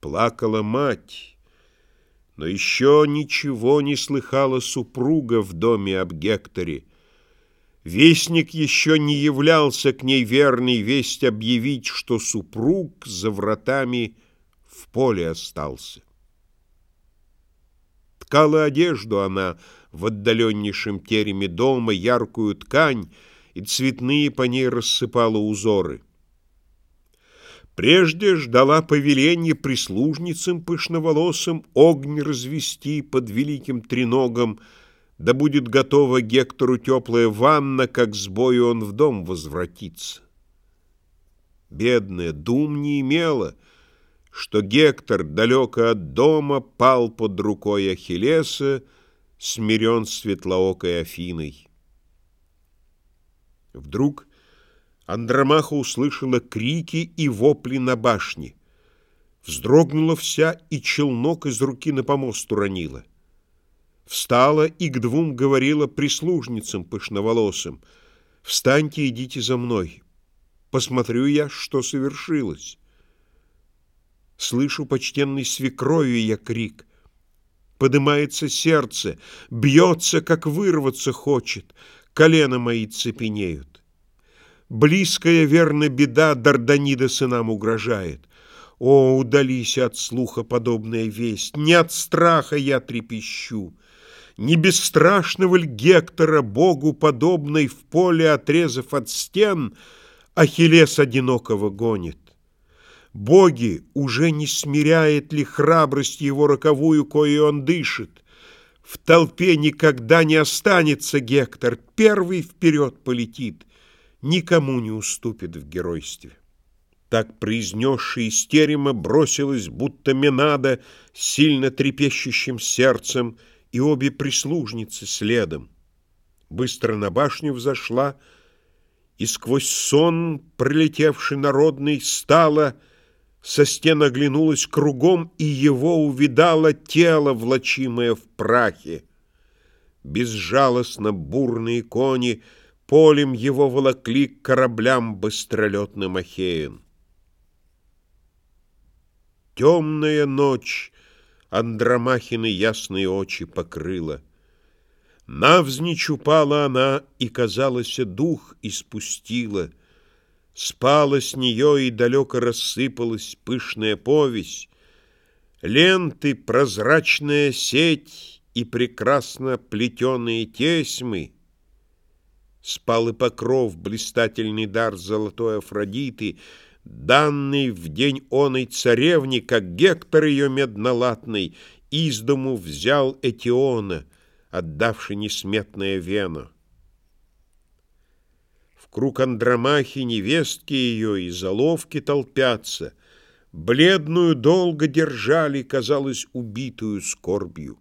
Плакала мать, но еще ничего не слыхала супруга в доме об Гекторе. Вестник еще не являлся к ней верный весть объявить, что супруг за вратами в поле остался. Ткала одежду она в отдаленнейшем тереме дома, яркую ткань, и цветные по ней рассыпала узоры. Прежде ждала повеление прислужницам пышноволосым огонь развести под великим треногом, да будет готова Гектору теплая ванна, как с бою он в дом возвратится. Бедная дум не имела, что Гектор, далеко от дома, пал под рукой Ахиллеса, смирен светлоокой Афиной. Вдруг Андромаха услышала крики и вопли на башне. Вздрогнула вся и челнок из руки на помост уронила. Встала и к двум говорила прислужницам пышноволосым. «Встаньте, идите за мной. Посмотрю я, что совершилось». Слышу почтенной свекровью я крик. Подымается сердце, бьется, как вырваться хочет. Колено мои цепенеют. Близкая, верно, беда Дарданида сынам угрожает. О, удались от слуха подобная весть, Не от страха я трепещу. Не бесстрашного ль Гектора, Богу подобной, В поле отрезав от стен, Ахиллес одинокого гонит? Боги, уже не смиряет ли храбрость его роковую, кою он дышит? В толпе никогда не останется Гектор, первый вперед полетит, никому не уступит в геройстве. Так произнесший из терема бросилась, будто Менада, сильно трепещущим сердцем, и обе прислужницы следом. Быстро на башню взошла, и сквозь сон, пролетевший народный, стала, со стен оглянулась кругом, и его увидала тело, влачимое в прахе. Безжалостно бурные кони полем его волокли к кораблям быстролетным Ахеен. Темная ночь Андромахины ясные очи покрыла. Навзничь упала она, и, казалось, дух испустила — Спала с нее и далеко рассыпалась пышная повесть, Ленты, прозрачная сеть и прекрасно плетеные тесьмы. Спал и покров, блистательный дар золотой Афродиты, Данный в день оной царевни, как Гектор ее меднолатный, Из дому взял Этиона, отдавший несметное вено. Круг Андромахи, невестки ее и заловки толпятся. Бледную долго держали, казалось, убитую скорбью.